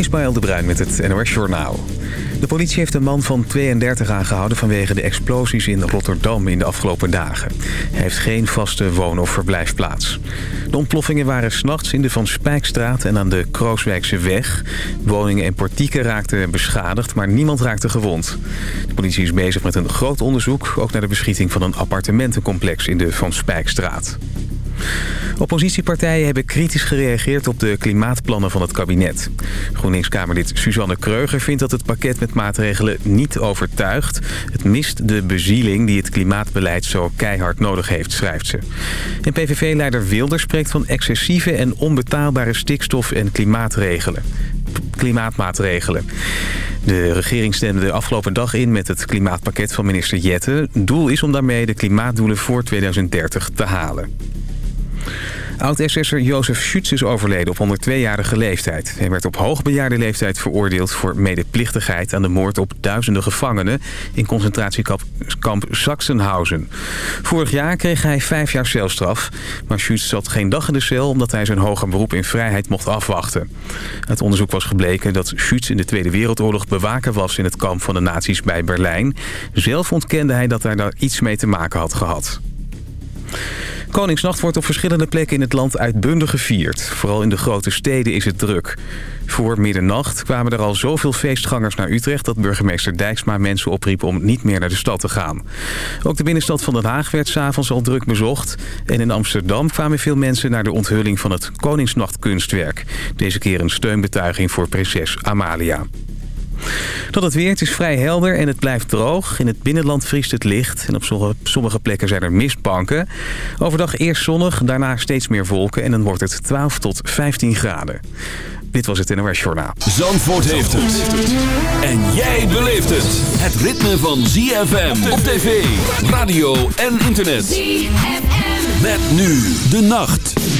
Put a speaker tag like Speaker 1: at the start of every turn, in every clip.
Speaker 1: Ismaël de Bruin met het NOS Journaal. De politie heeft een man van 32 aangehouden vanwege de explosies in Rotterdam in de afgelopen dagen. Hij heeft geen vaste woon- of verblijfplaats. De ontploffingen waren s'nachts in de Van Spijkstraat en aan de Krooswijkse weg. Woningen en portieken raakten beschadigd, maar niemand raakte gewond. De politie is bezig met een groot onderzoek, ook naar de beschieting van een appartementencomplex in de Van Spijkstraat. Oppositiepartijen hebben kritisch gereageerd op de klimaatplannen van het kabinet. GroenLinks-Kamerlid Suzanne Kreuger vindt dat het pakket met maatregelen niet overtuigt. Het mist de bezieling die het klimaatbeleid zo keihard nodig heeft, schrijft ze. En PVV-leider Wilder spreekt van excessieve en onbetaalbare stikstof- en klimaatregelen klimaatmaatregelen. De regering stemde de afgelopen dag in met het klimaatpakket van minister Jette. Doel is om daarmee de klimaatdoelen voor 2030 te halen. Oud-SS'er Jozef Schütz is overleden op 102-jarige leeftijd. Hij werd op hoogbejaarde leeftijd veroordeeld voor medeplichtigheid aan de moord op duizenden gevangenen in concentratiekamp Sachsenhausen. Vorig jaar kreeg hij vijf jaar celstraf, maar Schütz zat geen dag in de cel omdat hij zijn hoger beroep in vrijheid mocht afwachten. Het onderzoek was gebleken dat Schütz in de Tweede Wereldoorlog bewaker was in het kamp van de nazi's bij Berlijn. Zelf ontkende hij dat hij daar iets mee te maken had gehad. Koningsnacht wordt op verschillende plekken in het land uitbundig gevierd. Vooral in de grote steden is het druk. Voor middernacht kwamen er al zoveel feestgangers naar Utrecht... dat burgemeester Dijksma mensen opriep om niet meer naar de stad te gaan. Ook de binnenstad van Den Haag werd s'avonds al druk bezocht. En in Amsterdam kwamen veel mensen naar de onthulling van het Koningsnachtkunstwerk. Deze keer een steunbetuiging voor prinses Amalia. Dat het weer, het is vrij helder en het blijft droog. In het binnenland vriest het licht en op sommige plekken zijn er mistbanken. Overdag eerst zonnig, daarna steeds meer wolken en dan wordt het 12 tot 15 graden. Dit was het NOS Journaal.
Speaker 2: Zandvoort heeft het. En jij beleeft het. Het ritme van ZFM op tv, radio en internet. ZFM. Met nu de nacht.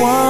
Speaker 3: one.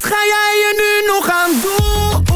Speaker 3: wat ga jij er nu nog aan doen?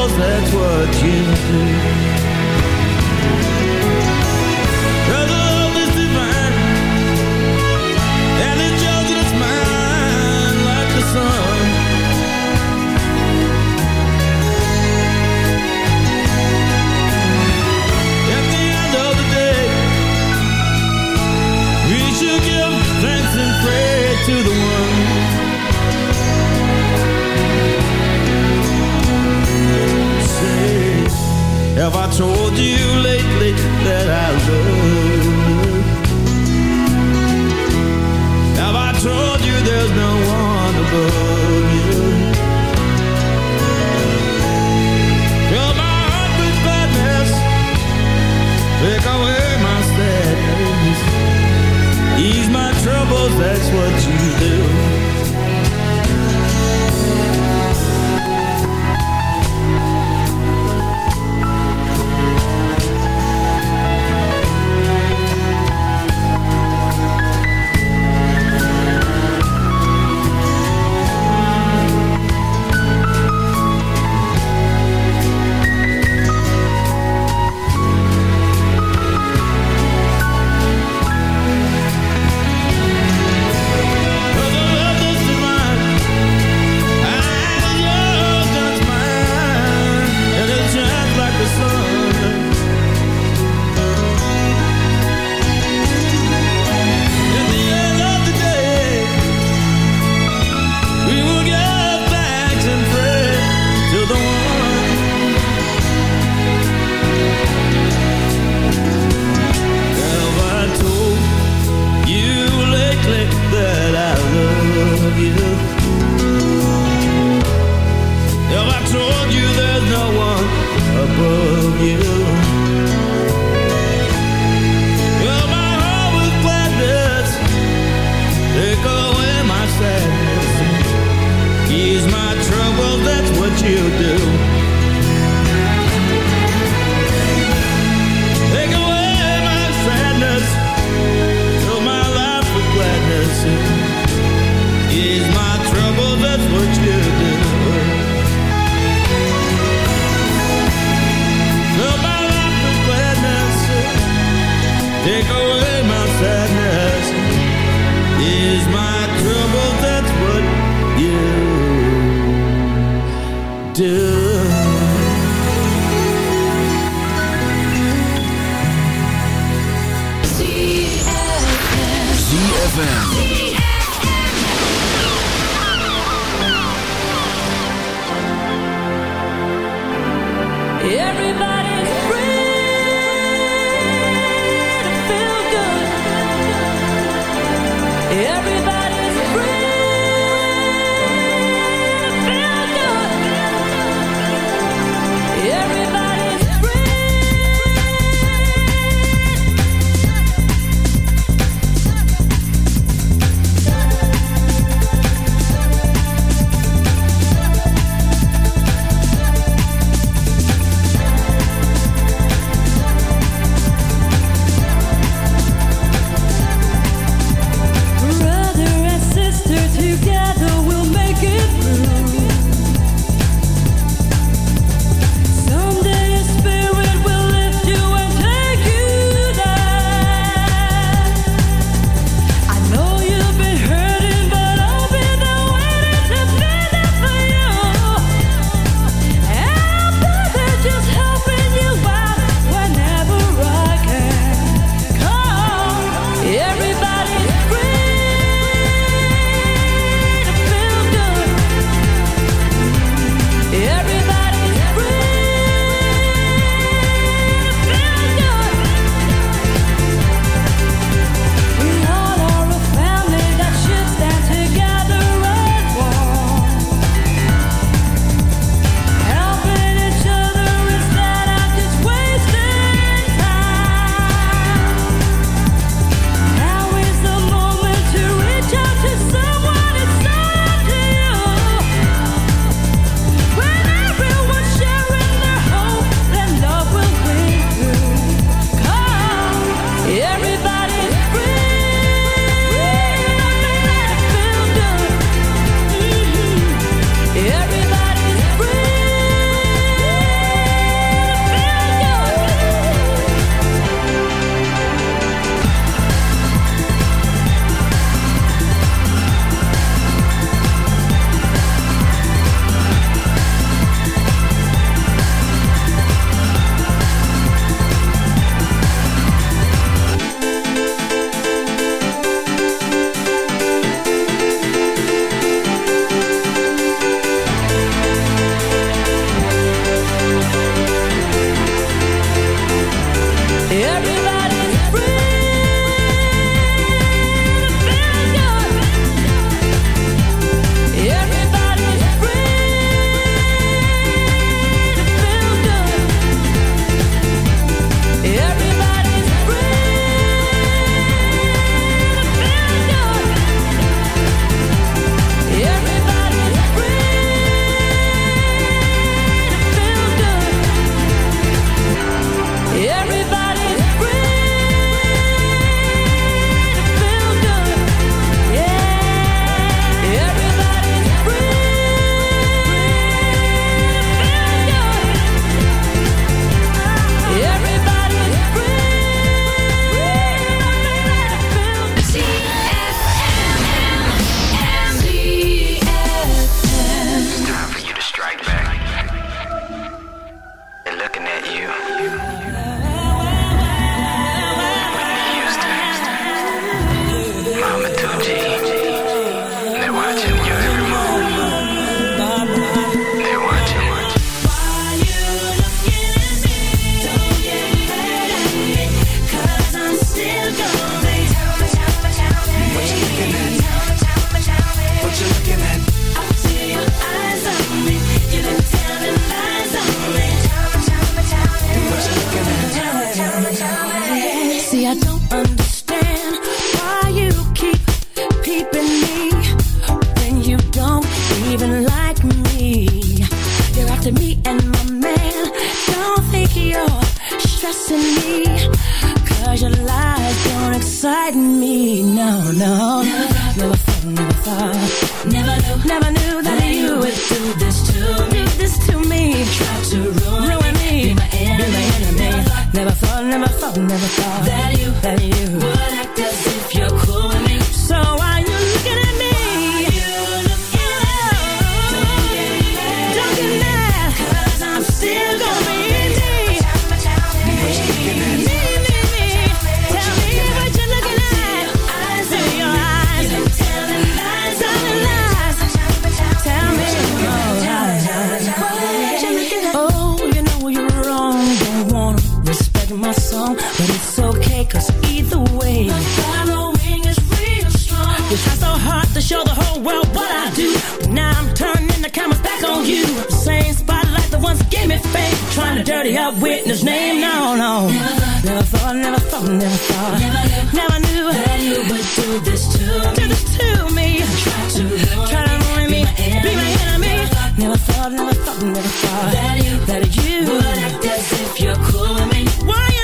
Speaker 4: cause that's what you do. to ruin,
Speaker 5: ruin me. Be my enemy. Never thought, never thought, never thought that you, that you the dirty up witness name. No, no. Never thought, never thought, never thought. Never, never knew that you would do this to me. Do this to me. Try to ruin, Try to ruin me. Be my enemy. Never thought, never thought, never thought that you, that you would act as if you're cool with me. Why?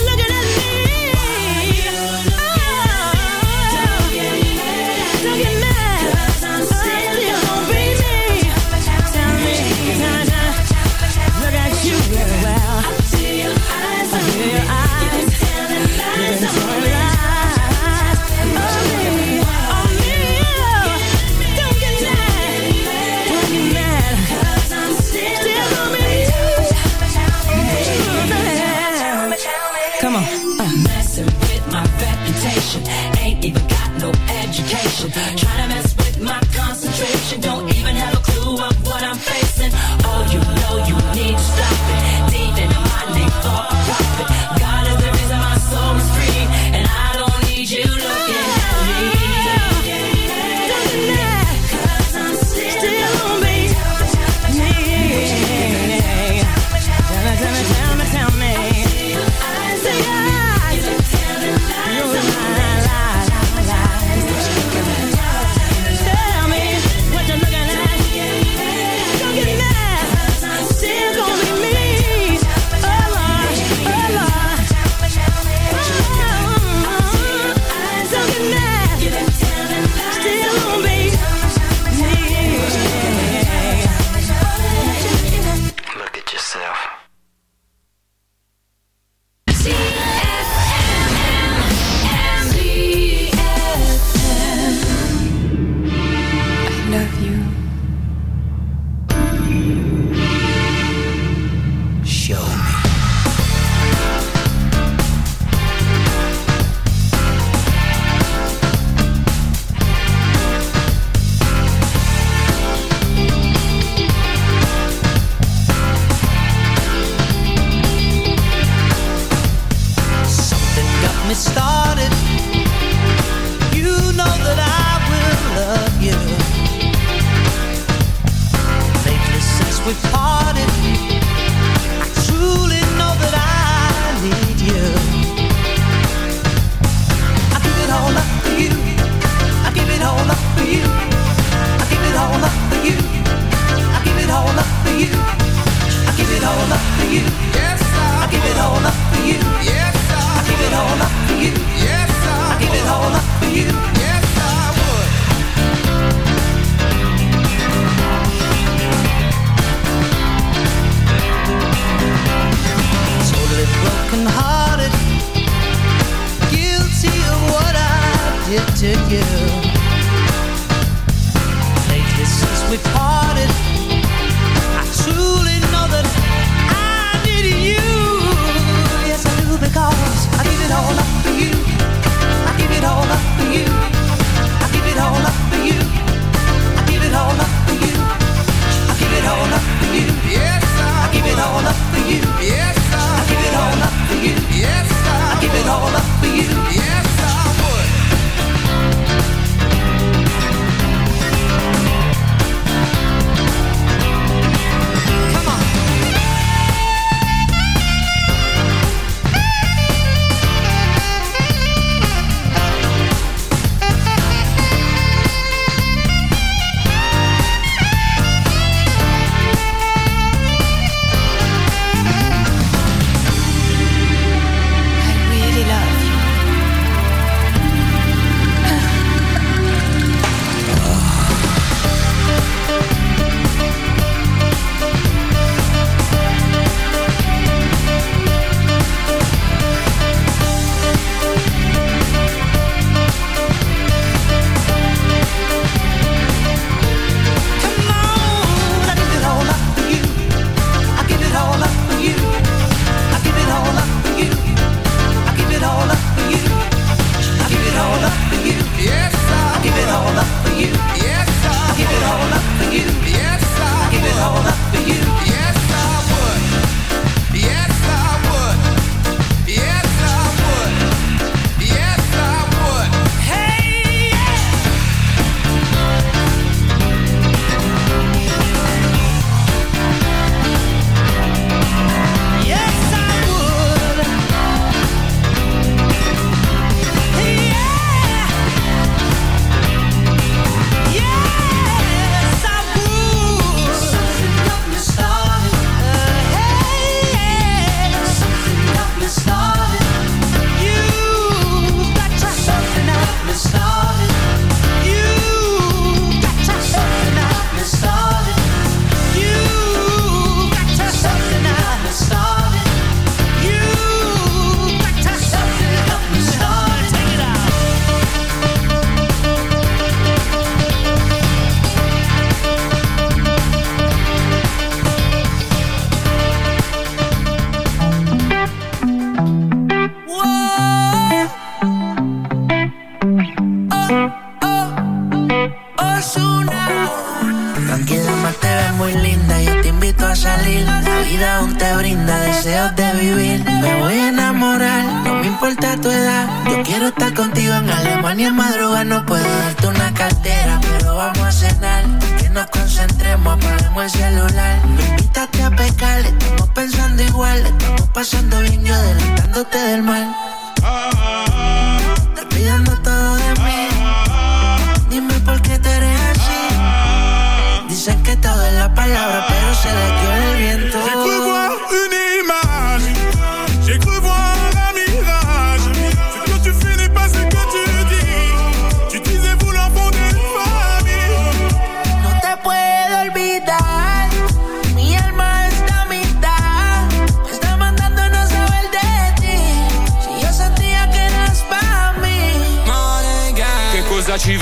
Speaker 5: you.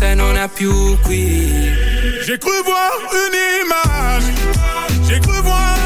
Speaker 6: e non è più.
Speaker 7: J'ai cru voir une image, j'ai cru voir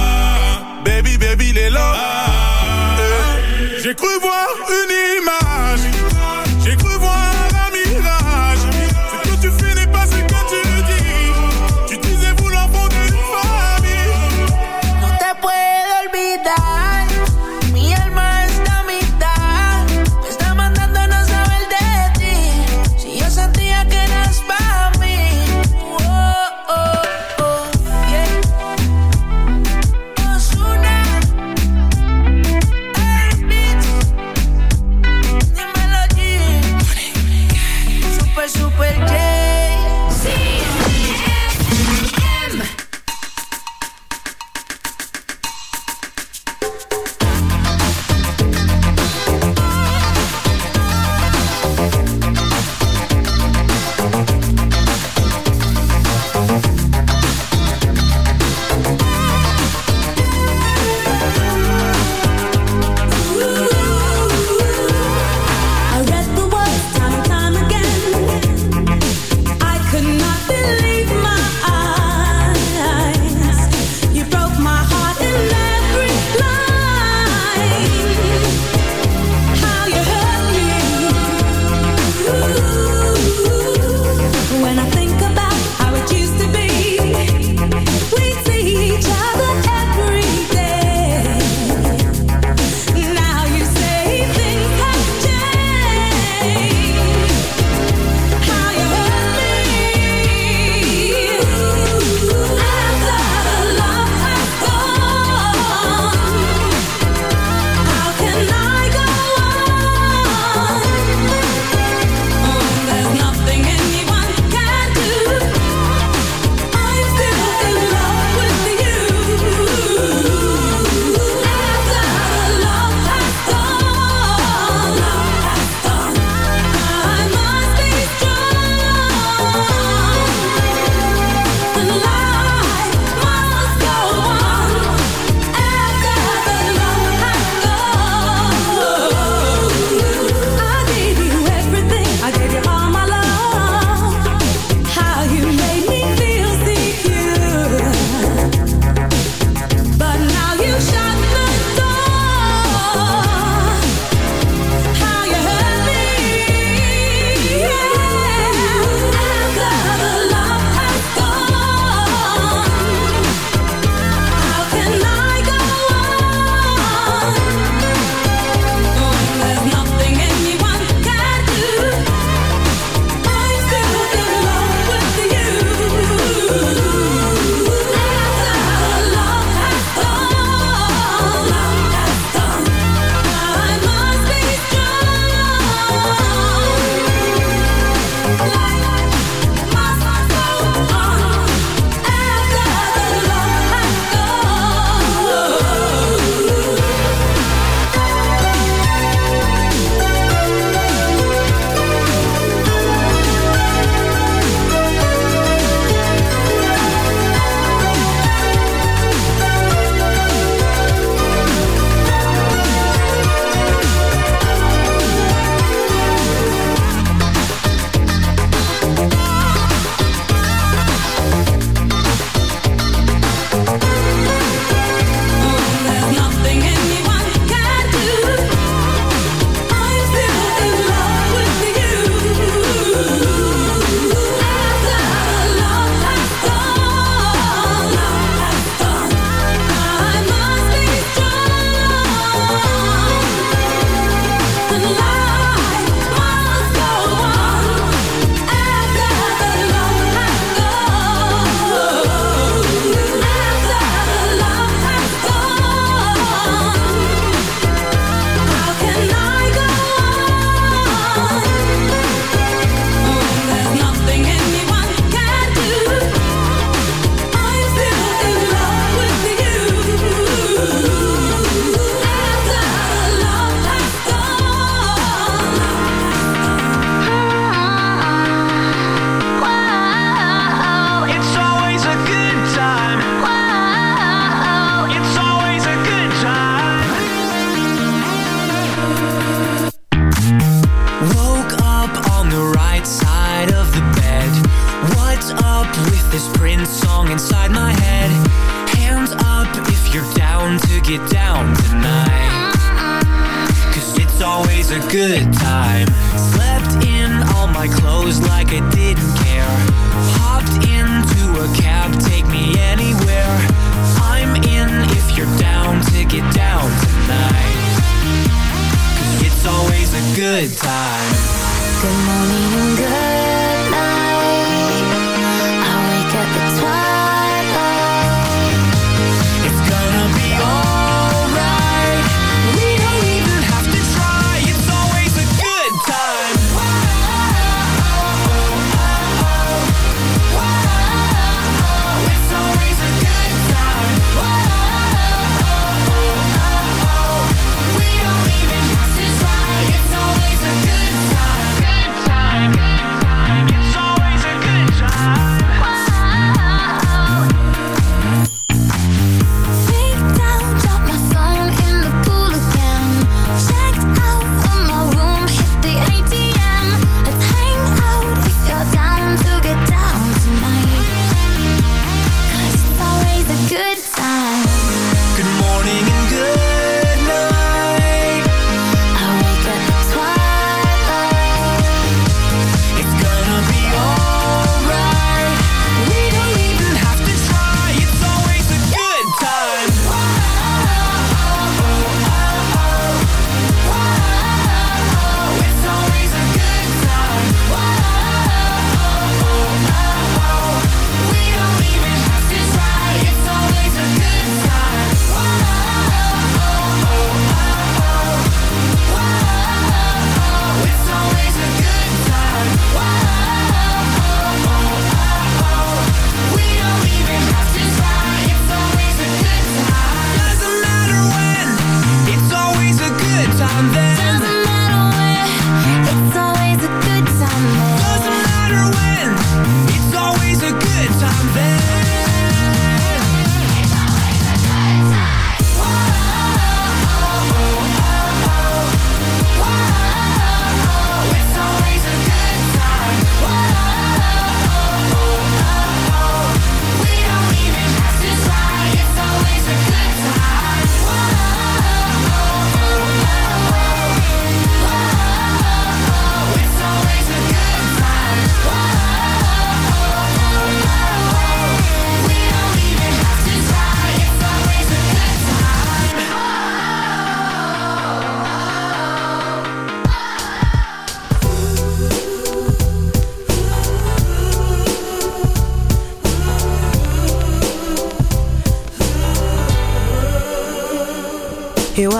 Speaker 7: baby, baby, il est là. Ah, ah, ah, J'ai cru voir une
Speaker 8: image.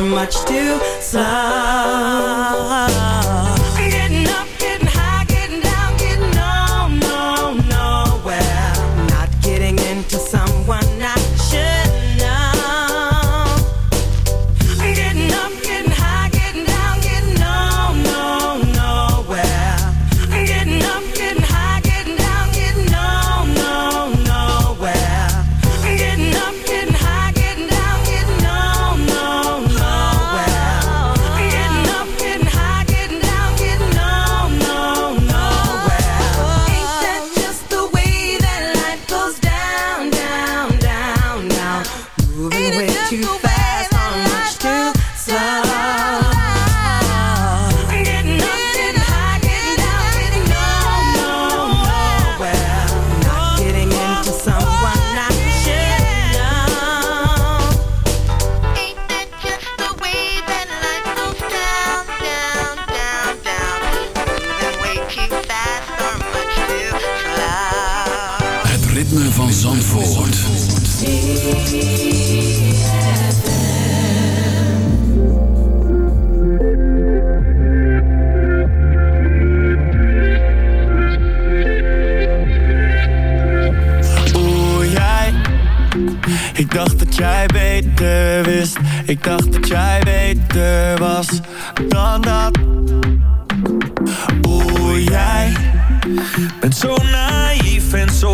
Speaker 8: much too slow.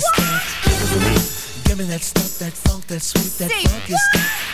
Speaker 9: funk is that? Give me that stuff, that funk, that sweet, that funk
Speaker 10: is that?